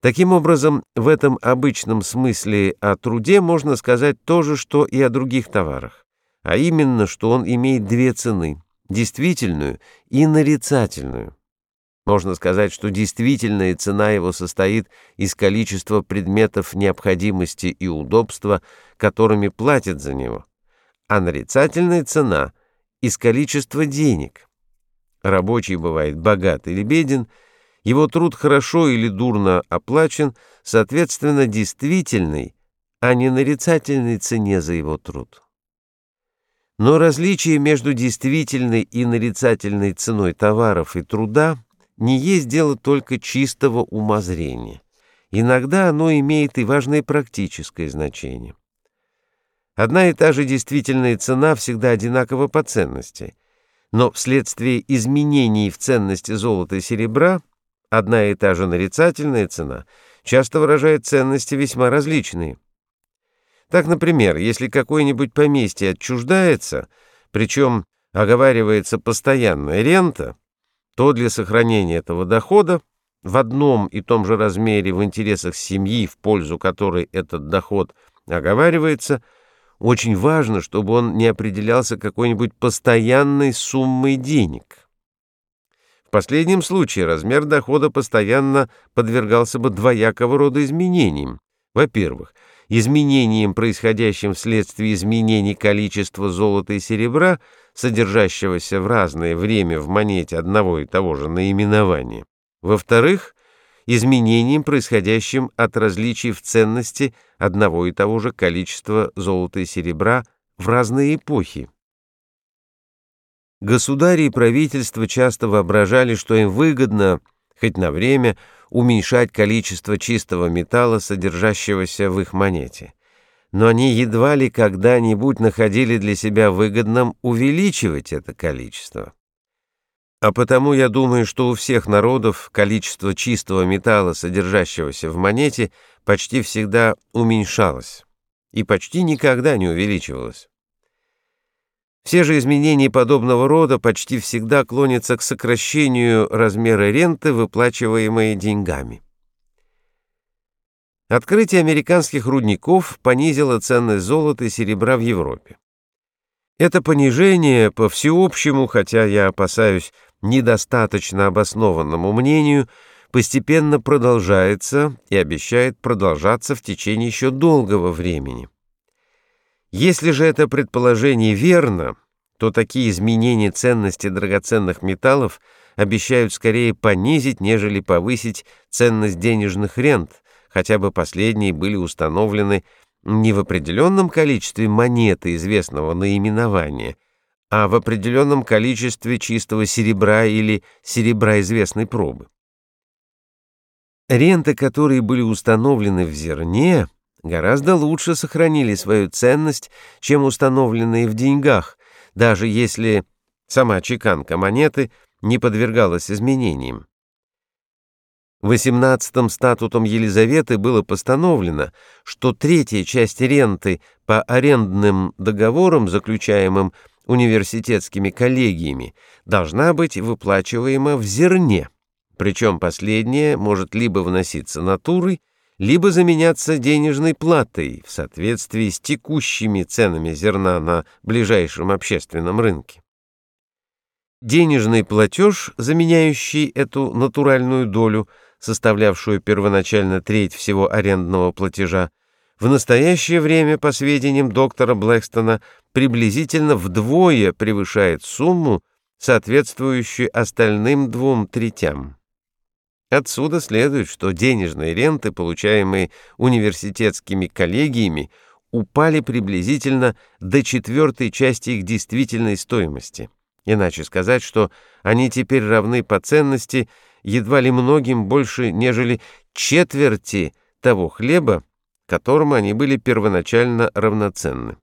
Таким образом, в этом обычном смысле о труде можно сказать то же, что и о других товарах, а именно, что он имеет две цены – действительную и нарицательную. Можно сказать, что действительная цена его состоит из количества предметов необходимости и удобства, которыми платят за него, а нарицательная цена – из количества денег. Рабочий бывает богат или беден – его труд хорошо или дурно оплачен, соответственно, действительной, а не нарицательной цене за его труд. Но различие между действительной и нарицательной ценой товаров и труда не есть дело только чистого умозрения. Иногда оно имеет и важное практическое значение. Одна и та же действительная цена всегда одинакова по ценности, но вследствие изменений в ценности золота и серебра Одна и та же нарицательная цена часто выражает ценности весьма различные. Так, например, если какое-нибудь поместье отчуждается, причем оговаривается постоянная рента, то для сохранения этого дохода в одном и том же размере в интересах семьи, в пользу которой этот доход оговаривается, очень важно, чтобы он не определялся какой-нибудь постоянной суммой денег. В последнем случае размер дохода постоянно подвергался бы двоякого рода изменениям. Во-первых, изменениям, происходящим вследствие изменений количества золота и серебра, содержащегося в разное время в монете одного и того же наименования. Во-вторых, изменениям, происходящим от различий в ценности одного и того же количества золота и серебра в разные эпохи. Государи и правительство часто воображали, что им выгодно, хоть на время, уменьшать количество чистого металла, содержащегося в их монете. Но они едва ли когда-нибудь находили для себя выгодным увеличивать это количество. А потому я думаю, что у всех народов количество чистого металла, содержащегося в монете, почти всегда уменьшалось и почти никогда не увеличивалось. Все же изменения подобного рода почти всегда клонятся к сокращению размера ренты, выплачиваемой деньгами. Открытие американских рудников понизило ценность золота и серебра в Европе. Это понижение, по всеобщему, хотя я опасаюсь, недостаточно обоснованному мнению, постепенно продолжается и обещает продолжаться в течение еще долгого времени. Если же это предположение верно, то такие изменения ценности драгоценных металлов обещают скорее понизить, нежели повысить ценность денежных рент, хотя бы последние были установлены не в определенном количестве монеты известного наименования, а в определенном количестве чистого серебра или серебра известной пробы. Ренты, которые были установлены в зерне, гораздо лучше сохранили свою ценность, чем установленные в деньгах, даже если сама чеканка монеты не подвергалась изменениям. 18-м статутом Елизаветы было постановлено, что третья часть ренты по арендным договорам, заключаемым университетскими коллегиями, должна быть выплачиваема в зерне, причем последняя может либо вноситься натурой, либо заменяться денежной платой в соответствии с текущими ценами зерна на ближайшем общественном рынке. Денежный платеж, заменяющий эту натуральную долю, составлявшую первоначально треть всего арендного платежа, в настоящее время, по сведениям доктора Блэкстона, приблизительно вдвое превышает сумму, соответствующую остальным двум третям. Отсюда следует, что денежные ренты, получаемые университетскими коллегиями, упали приблизительно до четвертой части их действительной стоимости. Иначе сказать, что они теперь равны по ценности едва ли многим больше, нежели четверти того хлеба, которому они были первоначально равноценны.